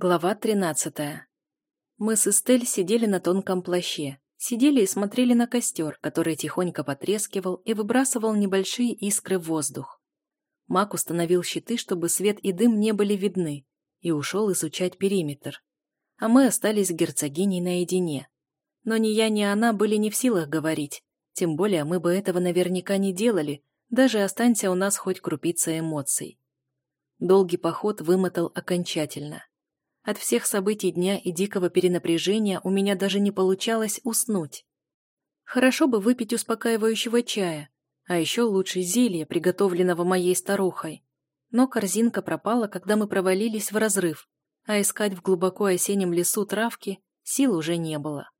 Глава 13. Мы с Эстель сидели на тонком плаще. Сидели и смотрели на костер, который тихонько потрескивал и выбрасывал небольшие искры в воздух. Мак установил щиты, чтобы свет и дым не были видны, и ушел изучать периметр. А мы остались с герцогиней наедине. Но ни я, ни она были не в силах говорить, тем более мы бы этого наверняка не делали, даже останься у нас хоть крупица эмоций. Долгий поход вымотал окончательно. От всех событий дня и дикого перенапряжения у меня даже не получалось уснуть. Хорошо бы выпить успокаивающего чая, а еще лучше зелья, приготовленного моей старухой. Но корзинка пропала, когда мы провалились в разрыв, а искать в глубоко осеннем лесу травки сил уже не было.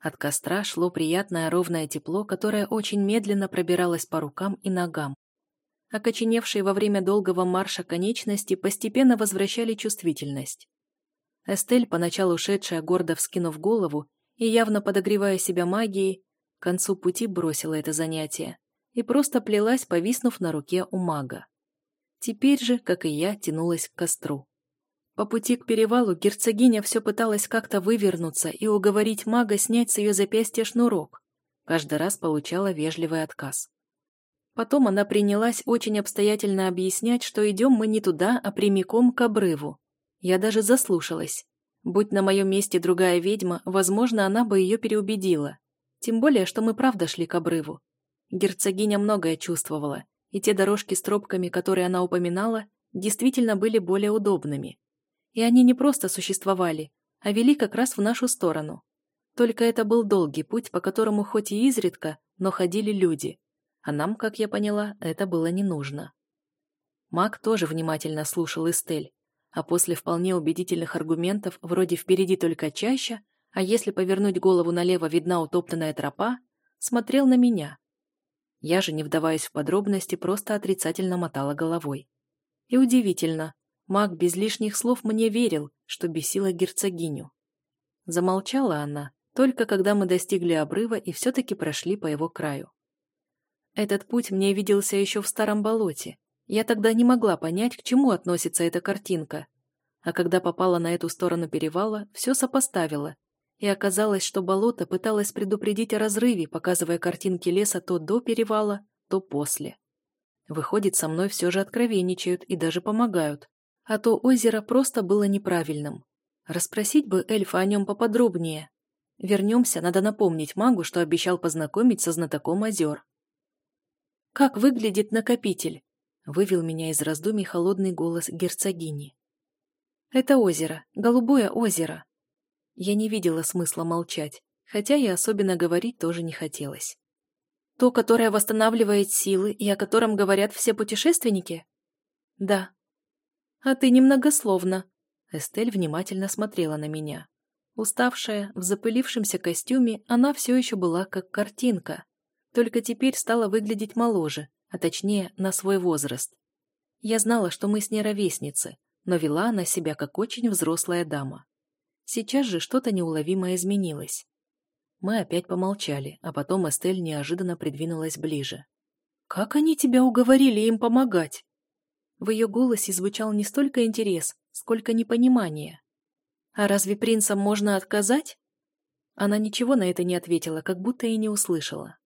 От костра шло приятное ровное тепло, которое очень медленно пробиралось по рукам и ногам. Окоченевшие во время долгого марша конечности постепенно возвращали чувствительность. Эстель, поначалу шедшая, гордо вскинув голову и явно подогревая себя магией, к концу пути бросила это занятие и просто плелась, повиснув на руке у мага. Теперь же, как и я, тянулась к костру. По пути к перевалу герцогиня все пыталась как-то вывернуться и уговорить мага снять с ее запястья шнурок. Каждый раз получала вежливый отказ. Потом она принялась очень обстоятельно объяснять, что идем мы не туда, а прямиком к обрыву, я даже заслушалась. Будь на моем месте другая ведьма, возможно, она бы ее переубедила. Тем более, что мы правда шли к обрыву. Герцогиня многое чувствовала, и те дорожки с тропками, которые она упоминала, действительно были более удобными. И они не просто существовали, а вели как раз в нашу сторону. Только это был долгий путь, по которому хоть и изредка, но ходили люди. А нам, как я поняла, это было не нужно. Маг тоже внимательно слушал Эстель, а после вполне убедительных аргументов, вроде «впереди только чаще», а если повернуть голову налево видна утоптанная тропа, смотрел на меня. Я же, не вдаваясь в подробности, просто отрицательно мотала головой. И удивительно, маг без лишних слов мне верил, что бесила герцогиню. Замолчала она, только когда мы достигли обрыва и все-таки прошли по его краю. Этот путь мне виделся еще в старом болоте, я тогда не могла понять, к чему относится эта картинка. А когда попала на эту сторону перевала, все сопоставила. И оказалось, что болото пыталось предупредить о разрыве, показывая картинки леса то до перевала, то после. Выходит, со мной все же откровенничают и даже помогают. А то озеро просто было неправильным. Расспросить бы эльфа о нем поподробнее. Вернемся, надо напомнить магу, что обещал познакомить со знатоком озер. Как выглядит накопитель? Вывел меня из раздумий холодный голос герцогини. «Это озеро, голубое озеро». Я не видела смысла молчать, хотя и особенно говорить тоже не хотелось. «То, которое восстанавливает силы и о котором говорят все путешественники?» «Да». «А ты немногословно». Эстель внимательно смотрела на меня. Уставшая, в запылившемся костюме, она все еще была как картинка, только теперь стала выглядеть моложе, а точнее на свой возраст. Я знала, что мы с ней ровесницы, но вела она себя как очень взрослая дама. Сейчас же что-то неуловимое изменилось. Мы опять помолчали, а потом Эстель неожиданно придвинулась ближе. «Как они тебя уговорили им помогать?» В ее голосе звучал не столько интерес, сколько непонимание. «А разве принцам можно отказать?» Она ничего на это не ответила, как будто и не услышала.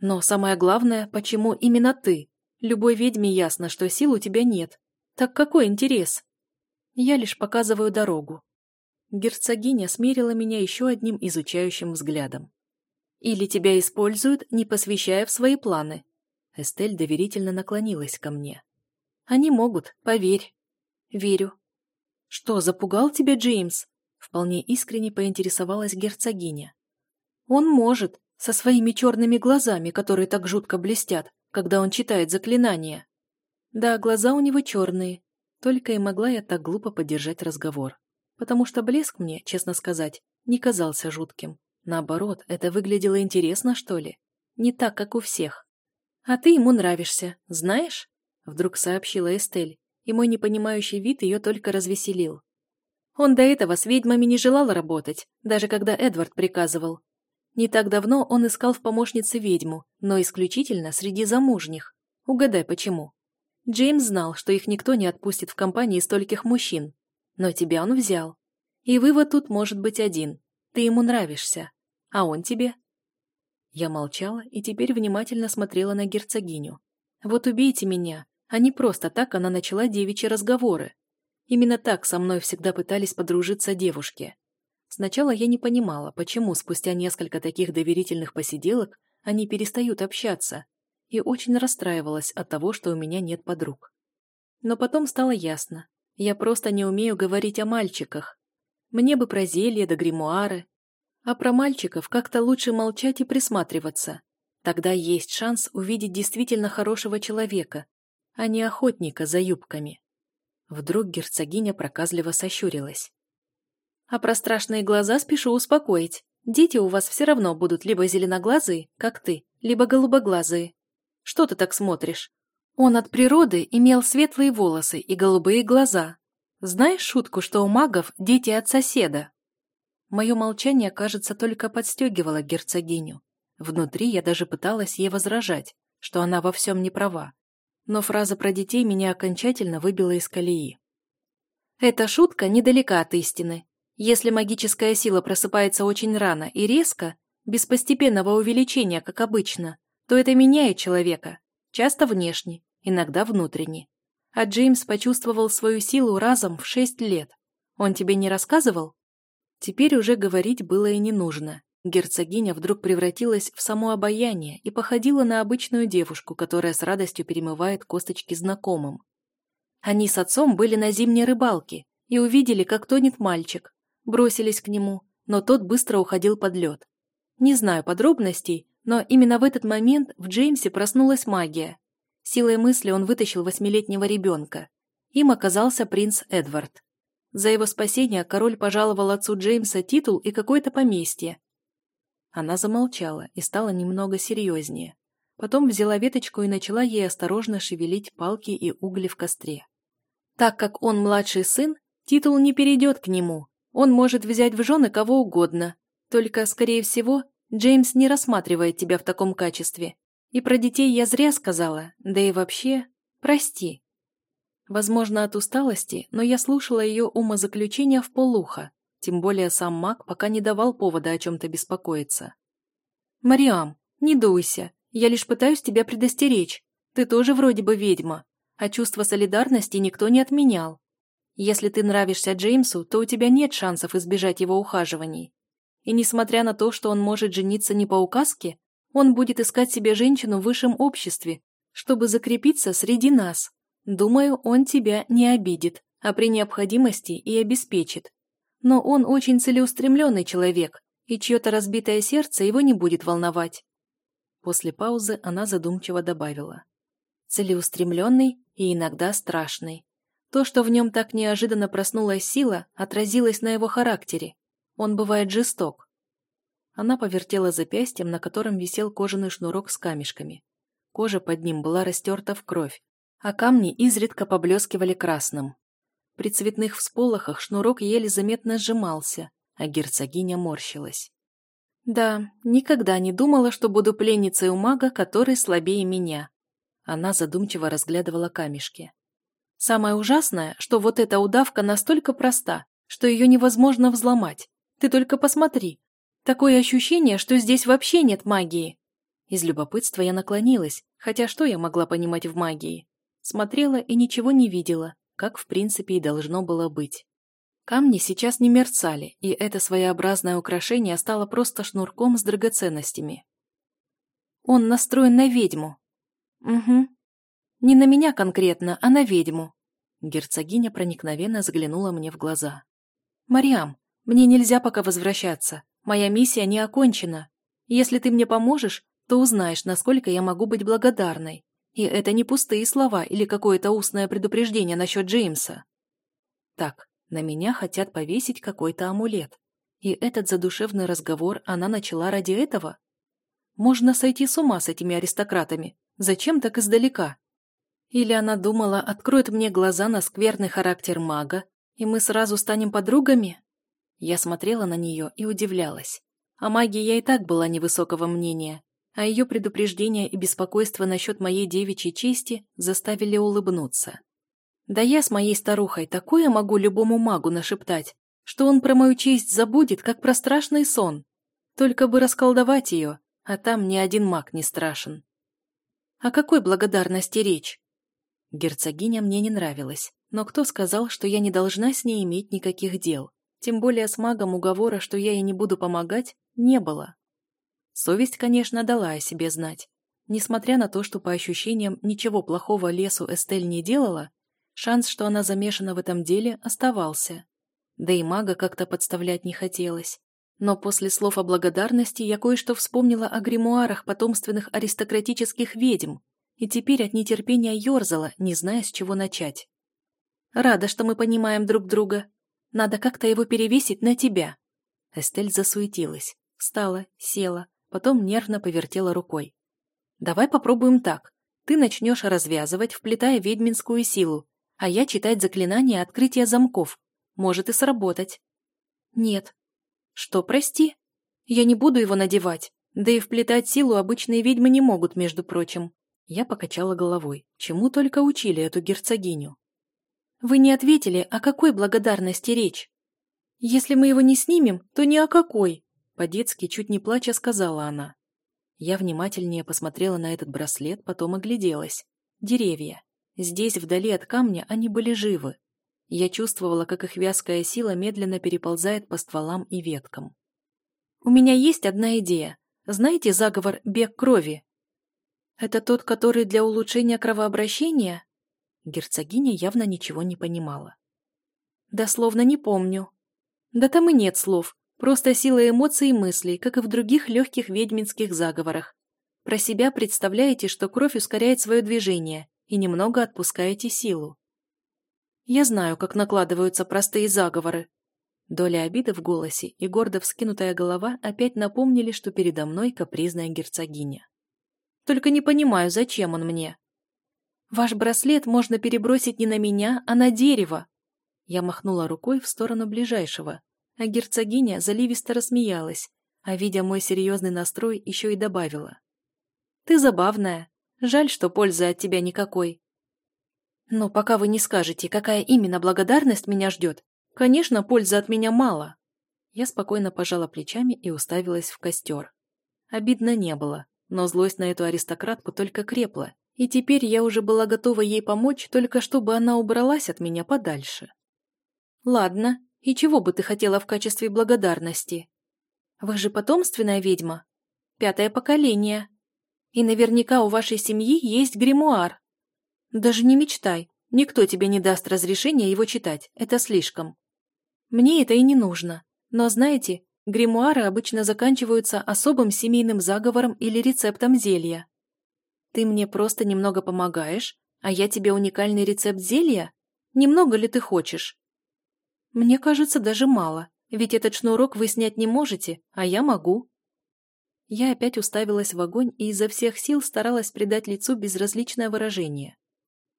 Но самое главное, почему именно ты? Любой ведьме ясно, что сил у тебя нет. Так какой интерес? Я лишь показываю дорогу. Герцогиня смерила меня еще одним изучающим взглядом. Или тебя используют, не посвящая в свои планы. Эстель доверительно наклонилась ко мне. Они могут, поверь. Верю. Что, запугал тебя Джеймс? Вполне искренне поинтересовалась герцогиня. Он может, со своими черными глазами, которые так жутко блестят, когда он читает заклинания. Да, глаза у него черные. Только и могла я так глупо поддержать разговор. Потому что блеск мне, честно сказать, не казался жутким. Наоборот, это выглядело интересно, что ли? Не так, как у всех. «А ты ему нравишься, знаешь?» Вдруг сообщила Эстель, и мой непонимающий вид ее только развеселил. Он до этого с ведьмами не желал работать, даже когда Эдвард приказывал, не так давно он искал в помощнице ведьму, но исключительно среди замужних. Угадай, почему. Джеймс знал, что их никто не отпустит в компании стольких мужчин. Но тебя он взял. И вывод тут может быть один. Ты ему нравишься. А он тебе?» Я молчала и теперь внимательно смотрела на герцогиню. «Вот убейте меня, а не просто так она начала девичьи разговоры. Именно так со мной всегда пытались подружиться девушки. Сначала я не понимала, почему спустя несколько таких доверительных посиделок они перестают общаться, и очень расстраивалась от того, что у меня нет подруг. Но потом стало ясно, я просто не умею говорить о мальчиках. Мне бы про зелья да гримуары, а про мальчиков как-то лучше молчать и присматриваться. Тогда есть шанс увидеть действительно хорошего человека, а не охотника за юбками. Вдруг герцогиня проказливо сощурилась. А про страшные глаза спешу успокоить. Дети у вас все равно будут либо зеленоглазые, как ты, либо голубоглазые. Что ты так смотришь? Он от природы имел светлые волосы и голубые глаза. Знаешь шутку, что у магов дети от соседа? Мое молчание, кажется, только подстегивало герцогиню. Внутри я даже пыталась ей возражать, что она во всем не права. Но фраза про детей меня окончательно выбила из колеи. Эта шутка недалека от истины. Если магическая сила просыпается очень рано и резко, без постепенного увеличения, как обычно, то это меняет человека, часто внешне, иногда внутренне. А Джеймс почувствовал свою силу разом в шесть лет. Он тебе не рассказывал? Теперь уже говорить было и не нужно. Герцогиня вдруг превратилась в само обаяние и походила на обычную девушку, которая с радостью перемывает косточки знакомым. Они с отцом были на зимней рыбалке и увидели, как тонет мальчик. Бросились к нему, но тот быстро уходил под лед. Не знаю подробностей, но именно в этот момент в Джеймсе проснулась магия. Силой мысли он вытащил восьмилетнего ребенка. Им оказался принц Эдвард. За его спасение король пожаловал отцу Джеймса титул и какое-то поместье. Она замолчала и стала немного серьезнее. Потом взяла веточку и начала ей осторожно шевелить палки и угли в костре. Так как он младший сын, титул не перейдет к нему. Он может взять в жены кого угодно. Только, скорее всего, Джеймс не рассматривает тебя в таком качестве. И про детей я зря сказала, да и вообще, прости. Возможно, от усталости, но я слушала ее умозаключения в полуха, тем более сам маг пока не давал повода о чем-то беспокоиться. «Мариам, не дуйся, я лишь пытаюсь тебя предостеречь. Ты тоже вроде бы ведьма, а чувство солидарности никто не отменял. Если ты нравишься Джеймсу, то у тебя нет шансов избежать его ухаживаний. И несмотря на то, что он может жениться не по указке, он будет искать себе женщину в высшем обществе, чтобы закрепиться среди нас. Думаю, он тебя не обидит, а при необходимости и обеспечит. Но он очень целеустремленный человек, и чье-то разбитое сердце его не будет волновать. После паузы она задумчиво добавила. Целеустремленный и иногда страшный. То, что в нем так неожиданно проснулась сила, отразилось на его характере. Он бывает жесток. Она повертела запястьем, на котором висел кожаный шнурок с камешками. Кожа под ним была растерта в кровь, а камни изредка поблескивали красным. При цветных всполохах шнурок еле заметно сжимался, а герцогиня морщилась. «Да, никогда не думала, что буду пленницей у мага, который слабее меня». Она задумчиво разглядывала камешки. «Самое ужасное, что вот эта удавка настолько проста, что ее невозможно взломать. Ты только посмотри. Такое ощущение, что здесь вообще нет магии». Из любопытства я наклонилась, хотя что я могла понимать в магии? Смотрела и ничего не видела, как в принципе и должно было быть. Камни сейчас не мерцали, и это своеобразное украшение стало просто шнурком с драгоценностями. Он настроен на ведьму. Угу. Не на меня конкретно, а на ведьму. Герцогиня проникновенно заглянула мне в глаза. «Мариам, мне нельзя пока возвращаться. Моя миссия не окончена. Если ты мне поможешь, то узнаешь, насколько я могу быть благодарной. И это не пустые слова или какое-то устное предупреждение насчет Джеймса. Так, на меня хотят повесить какой-то амулет. И этот задушевный разговор она начала ради этого? Можно сойти с ума с этими аристократами. Зачем так издалека? Или она думала, откроет мне глаза на скверный характер мага, и мы сразу станем подругами? Я смотрела на нее и удивлялась. О магии я и так была невысокого мнения, а ее предупреждение и беспокойство насчет моей девичьей чести заставили улыбнуться. Да я с моей старухой такое могу любому магу нашептать, что он про мою честь забудет, как про страшный сон. Только бы расколдовать ее, а там ни один маг не страшен. О какой благодарности речь? Герцогиня мне не нравилась, но кто сказал, что я не должна с ней иметь никаких дел? Тем более с магом уговора, что я ей не буду помогать, не было. Совесть, конечно, дала о себе знать. Несмотря на то, что по ощущениям ничего плохого лесу Эстель не делала, шанс, что она замешана в этом деле, оставался. Да и мага как-то подставлять не хотелось. Но после слов о благодарности я кое-что вспомнила о гримуарах потомственных аристократических ведьм, и теперь от нетерпения ерзала, не зная, с чего начать. «Рада, что мы понимаем друг друга. Надо как-то его перевесить на тебя». Эстель засуетилась, встала, села, потом нервно повертела рукой. «Давай попробуем так. Ты начнешь развязывать, вплетая ведьминскую силу, а я читать заклинание открытия замков. Может и сработать». «Нет». «Что, прости? Я не буду его надевать. Да и вплетать силу обычные ведьмы не могут, между прочим. Я покачала головой. Чему только учили эту герцогиню? Вы не ответили, о какой благодарности речь? Если мы его не снимем, то ни о какой. По-детски, чуть не плача, сказала она. Я внимательнее посмотрела на этот браслет, потом огляделась. Деревья. Здесь, вдали от камня, они были живы. Я чувствовала, как их вязкая сила медленно переползает по стволам и веткам. «У меня есть одна идея. Знаете заговор «бег крови»?» «Это тот, который для улучшения кровообращения?» Герцогиня явно ничего не понимала. «Дословно не помню. Да там и нет слов, просто сила эмоций и мыслей, как и в других легких ведьминских заговорах. Про себя представляете, что кровь ускоряет свое движение и немного отпускаете силу. Я знаю, как накладываются простые заговоры. Доля обиды в голосе и гордо вскинутая голова опять напомнили, что передо мной капризная герцогиня. Только не понимаю, зачем он мне. Ваш браслет можно перебросить не на меня, а на дерево. Я махнула рукой в сторону ближайшего, а герцогиня заливисто рассмеялась, а, видя мой серьезный настрой, еще и добавила. Ты забавная. Жаль, что пользы от тебя никакой. Но пока вы не скажете, какая именно благодарность меня ждет, конечно, пользы от меня мало. Я спокойно пожала плечами и уставилась в костер. Обидно не было. Но злость на эту аристократку только крепла, и теперь я уже была готова ей помочь, только чтобы она убралась от меня подальше. «Ладно, и чего бы ты хотела в качестве благодарности? Вы же потомственная ведьма, пятое поколение, и наверняка у вашей семьи есть гримуар. Даже не мечтай, никто тебе не даст разрешения его читать, это слишком. Мне это и не нужно, но знаете, Гримуары обычно заканчиваются особым семейным заговором или рецептом зелья. Ты мне просто немного помогаешь, а я тебе уникальный рецепт зелья? Немного ли ты хочешь? Мне кажется, даже мало, ведь этот шнурок вы снять не можете, а я могу. Я опять уставилась в огонь и изо всех сил старалась придать лицу безразличное выражение.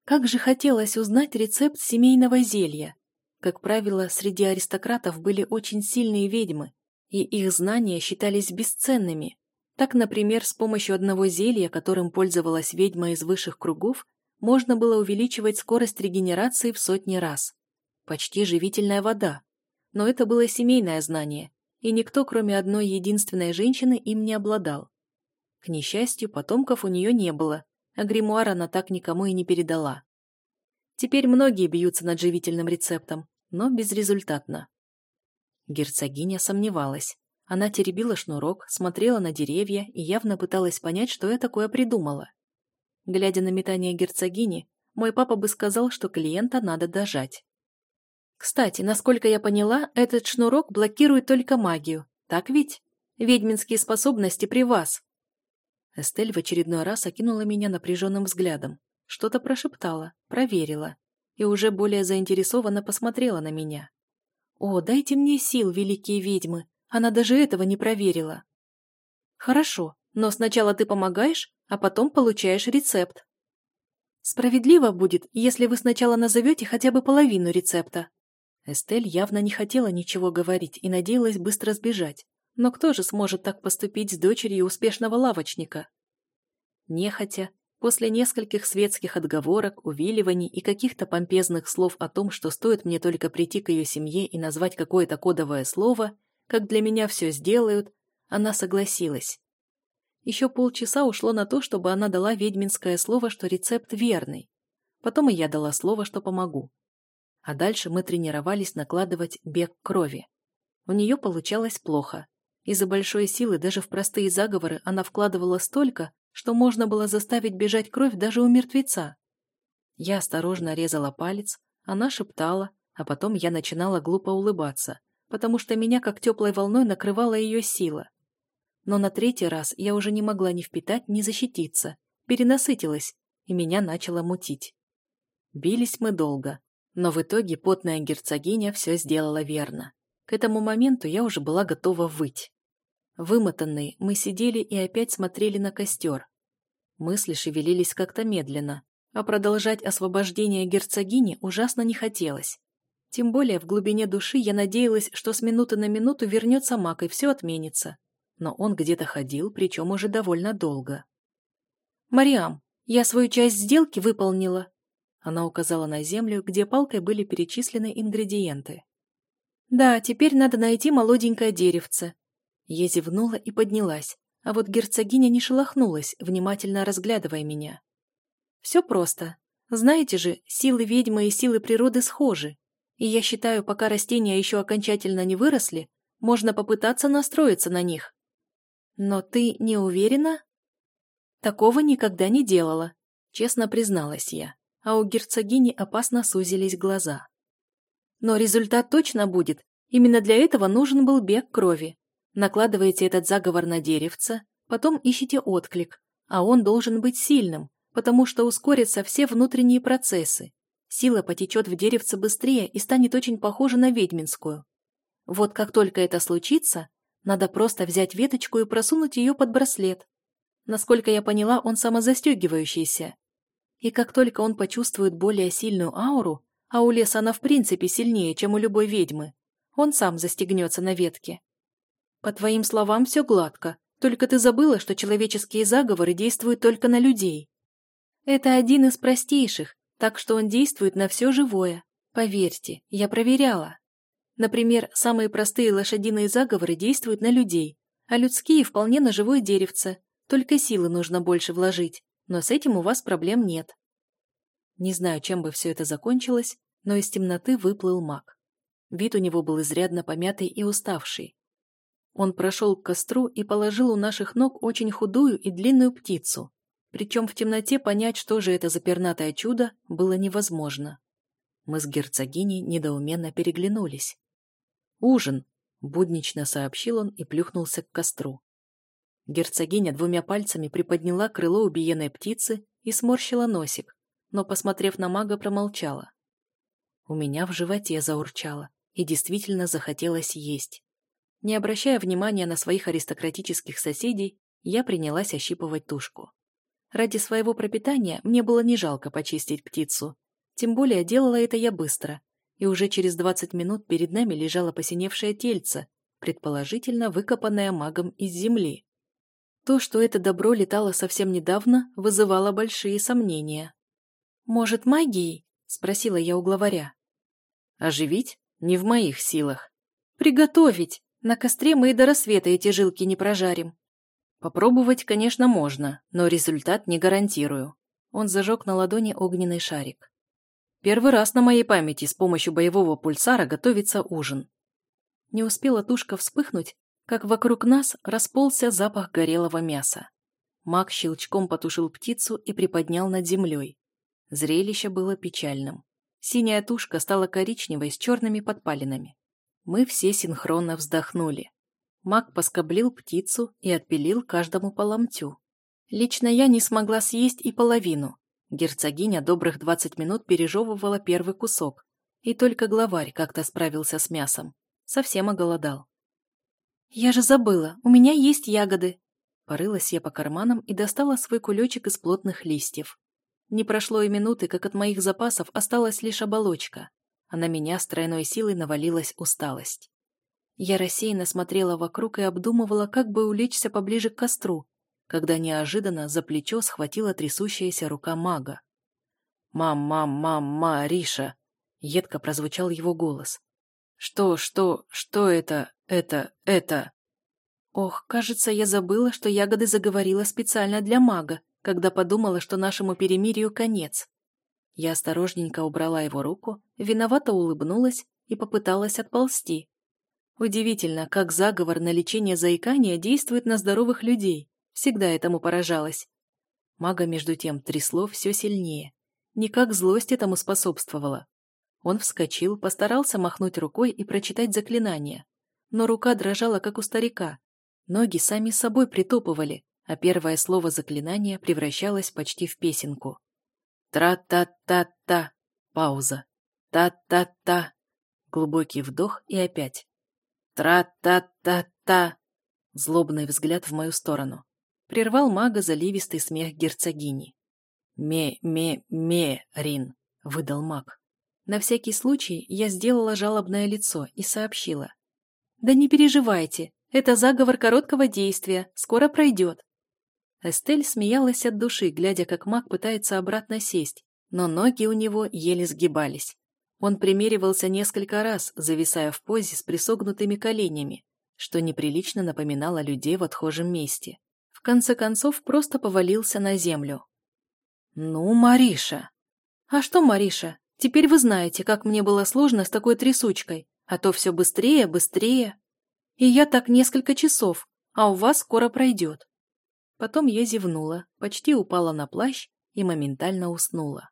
Как же хотелось узнать рецепт семейного зелья. Как правило, среди аристократов были очень сильные ведьмы, и их знания считались бесценными. Так, например, с помощью одного зелья, которым пользовалась ведьма из высших кругов, можно было увеличивать скорость регенерации в сотни раз. Почти живительная вода. Но это было семейное знание, и никто, кроме одной единственной женщины, им не обладал. К несчастью, потомков у нее не было, а гримуар она так никому и не передала. Теперь многие бьются над живительным рецептом, но безрезультатно. Герцогиня сомневалась. Она теребила шнурок, смотрела на деревья и явно пыталась понять, что я такое придумала. Глядя на метание герцогини, мой папа бы сказал, что клиента надо дожать. Кстати, насколько я поняла, этот шнурок блокирует только магию. Так ведь? Ведьминские способности при вас. Эстель в очередной раз окинула меня напряженным взглядом. Что-то прошептала, проверила. И уже более заинтересованно посмотрела на меня. «О, дайте мне сил, великие ведьмы! Она даже этого не проверила!» «Хорошо, но сначала ты помогаешь, а потом получаешь рецепт». «Справедливо будет, если вы сначала назовете хотя бы половину рецепта». Эстель явно не хотела ничего говорить и надеялась быстро сбежать. Но кто же сможет так поступить с дочерью успешного лавочника? Нехотя, После нескольких светских отговорок, увиливаний и каких-то помпезных слов о том, что стоит мне только прийти к ее семье и назвать какое-то кодовое слово, как для меня все сделают, она согласилась. Еще полчаса ушло на то, чтобы она дала ведьминское слово, что рецепт верный. Потом и я дала слово, что помогу. А дальше мы тренировались накладывать бег крови. У нее получалось плохо. Из-за большой силы даже в простые заговоры она вкладывала столько, что можно было заставить бежать кровь даже у мертвеца. Я осторожно резала палец, она шептала, а потом я начинала глупо улыбаться, потому что меня как теплой волной накрывала ее сила. Но на третий раз я уже не могла ни впитать, ни защититься, перенасытилась, и меня начало мутить. Бились мы долго, но в итоге потная герцогиня все сделала верно. К этому моменту я уже была готова выть. Вымотанные, мы сидели и опять смотрели на костер. Мысли шевелились как-то медленно, а продолжать освобождение герцогини ужасно не хотелось. Тем более в глубине души я надеялась, что с минуты на минуту вернется маг и все отменится. Но он где-то ходил, причем уже довольно долго. «Мариам, я свою часть сделки выполнила», она указала на землю, где палкой были перечислены ингредиенты. «Да, теперь надо найти молоденькое деревце. Я зевнула и поднялась, а вот герцогиня не шелохнулась, внимательно разглядывая меня. Все просто. Знаете же, силы ведьмы и силы природы схожи. И я считаю, пока растения еще окончательно не выросли, можно попытаться настроиться на них. Но ты не уверена? Такого никогда не делала, честно призналась я, а у герцогини опасно сузились глаза. Но результат точно будет. Именно для этого нужен был бег крови. Накладываете этот заговор на деревце, потом ищите отклик, а он должен быть сильным, потому что ускорятся все внутренние процессы. Сила потечет в деревце быстрее и станет очень похожа на ведьминскую. Вот как только это случится, надо просто взять веточку и просунуть ее под браслет. Насколько я поняла, он самозастегивающийся. И как только он почувствует более сильную ауру, а у леса она в принципе сильнее, чем у любой ведьмы, он сам застегнется на ветке. По твоим словам, все гладко. Только ты забыла, что человеческие заговоры действуют только на людей. Это один из простейших, так что он действует на все живое. Поверьте, я проверяла. Например, самые простые лошадиные заговоры действуют на людей, а людские вполне на живое деревце. Только силы нужно больше вложить, но с этим у вас проблем нет. Не знаю, чем бы все это закончилось, но из темноты выплыл маг. Вид у него был изрядно помятый и уставший. Он прошел к костру и положил у наших ног очень худую и длинную птицу. Причем в темноте понять, что же это за пернатое чудо, было невозможно. Мы с герцогиней недоуменно переглянулись. «Ужин!» — буднично сообщил он и плюхнулся к костру. Герцогиня двумя пальцами приподняла крыло убиенной птицы и сморщила носик, но, посмотрев на мага, промолчала. У меня в животе заурчало, и действительно захотелось есть. Не обращая внимания на своих аристократических соседей, я принялась ощипывать тушку. Ради своего пропитания мне было не жалко почистить птицу. Тем более делала это я быстро, и уже через 20 минут перед нами лежало посиневшее тельце, предположительно выкопанное магом из земли. То, что это добро летало совсем недавно, вызывало большие сомнения. «Может, магией?» – спросила я у главаря. «Оживить? Не в моих силах. Приготовить!» На костре мы и до рассвета эти жилки не прожарим. Попробовать, конечно, можно, но результат не гарантирую. Он зажег на ладони огненный шарик. Первый раз на моей памяти с помощью боевого пульсара готовится ужин. Не успела тушка вспыхнуть, как вокруг нас расползся запах горелого мяса. Маг щелчком потушил птицу и приподнял над землей. Зрелище было печальным. Синяя тушка стала коричневой с черными подпалинами. Мы все синхронно вздохнули. Маг поскоблил птицу и отпилил каждому по ломтю. Лично я не смогла съесть и половину. Герцогиня добрых двадцать минут пережевывала первый кусок. И только главарь как-то справился с мясом. Совсем оголодал. «Я же забыла, у меня есть ягоды!» Порылась я по карманам и достала свой кулечек из плотных листьев. Не прошло и минуты, как от моих запасов осталась лишь оболочка а на меня с тройной силой навалилась усталость. Я рассеянно смотрела вокруг и обдумывала, как бы улечься поближе к костру, когда неожиданно за плечо схватила трясущаяся рука мага. «Мам, мам, мам, Мариша!» — едко прозвучал его голос. «Что, что, что это, это, это?» Ох, кажется, я забыла, что ягоды заговорила специально для мага, когда подумала, что нашему перемирию конец. Я осторожненько убрала его руку, виновато улыбнулась и попыталась отползти. Удивительно, как заговор на лечение заикания действует на здоровых людей. Всегда этому поражалась. Мага, между тем, трясло все сильнее. Никак злость этому способствовала. Он вскочил, постарался махнуть рукой и прочитать заклинание. Но рука дрожала, как у старика. Ноги сами собой притопывали, а первое слово заклинания превращалось почти в песенку. Тра-та-та-та. Пауза. Та-та-та. Глубокий вдох и опять. Тра-та-та-та. Злобный взгляд в мою сторону. Прервал мага заливистый смех герцогини. «Ме-ме-ме, Рин», — выдал маг. На всякий случай я сделала жалобное лицо и сообщила. «Да не переживайте, это заговор короткого действия, скоро пройдет. Эстель смеялась от души, глядя, как маг пытается обратно сесть, но ноги у него еле сгибались. Он примеривался несколько раз, зависая в позе с присогнутыми коленями, что неприлично напоминало людей в отхожем месте. В конце концов, просто повалился на землю. «Ну, Мариша!» «А что, Мариша? Теперь вы знаете, как мне было сложно с такой трясучкой, а то все быстрее, быстрее. И я так несколько часов, а у вас скоро пройдет». Потом я зевнула, почти упала на плащ и моментально уснула.